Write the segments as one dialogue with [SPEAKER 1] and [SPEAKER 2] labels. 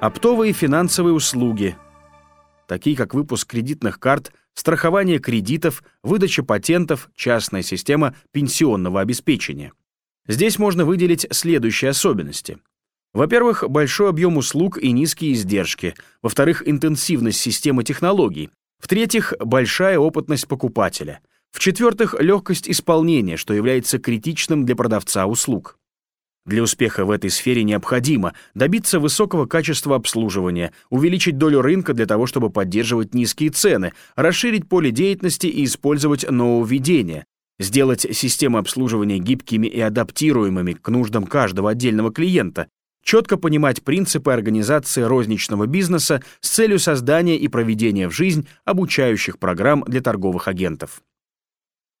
[SPEAKER 1] Оптовые финансовые услуги, такие как выпуск кредитных карт, страхование кредитов, выдача патентов, частная система пенсионного обеспечения. Здесь можно выделить следующие особенности. Во-первых, большой объем услуг и низкие издержки. Во-вторых, интенсивность системы технологий. В-третьих, большая опытность покупателя. В-четвертых, легкость исполнения, что является критичным для продавца услуг. Для успеха в этой сфере необходимо добиться высокого качества обслуживания, увеличить долю рынка для того, чтобы поддерживать низкие цены, расширить поле деятельности и использовать нововведения, сделать системы обслуживания гибкими и адаптируемыми к нуждам каждого отдельного клиента, четко понимать принципы организации розничного бизнеса с целью создания и проведения в жизнь обучающих программ для торговых агентов.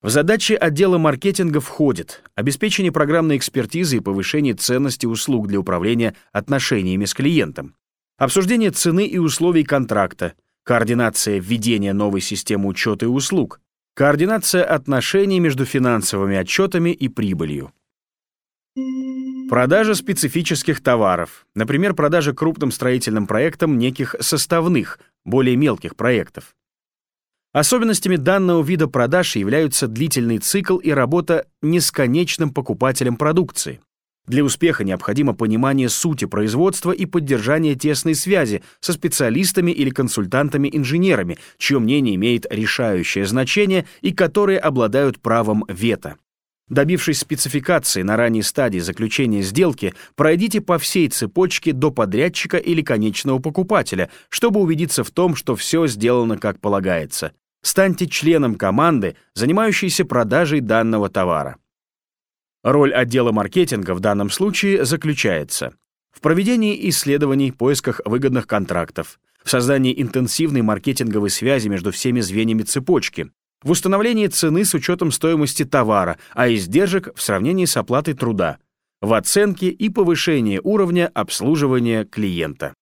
[SPEAKER 1] В задачи отдела маркетинга входит обеспечение программной экспертизы и повышение ценности услуг для управления отношениями с клиентом, обсуждение цены и условий контракта, координация введения новой системы учета и услуг, Координация отношений между финансовыми отчетами и прибылью. Продажа специфических товаров, например, продажа крупным строительным проектам неких составных, более мелких проектов. Особенностями данного вида продаж являются длительный цикл и работа не с конечным покупателем продукции. Для успеха необходимо понимание сути производства и поддержание тесной связи со специалистами или консультантами-инженерами, чье мнение имеет решающее значение и которые обладают правом вето. Добившись спецификации на ранней стадии заключения сделки, пройдите по всей цепочке до подрядчика или конечного покупателя, чтобы убедиться в том, что все сделано как полагается. Станьте членом команды, занимающейся продажей данного товара. Роль отдела маркетинга в данном случае заключается в проведении исследований, поисках выгодных контрактов, в создании интенсивной маркетинговой связи между всеми звеньями цепочки, в установлении цены с учетом стоимости товара, а издержек в сравнении с оплатой труда, в оценке и повышении уровня обслуживания клиента.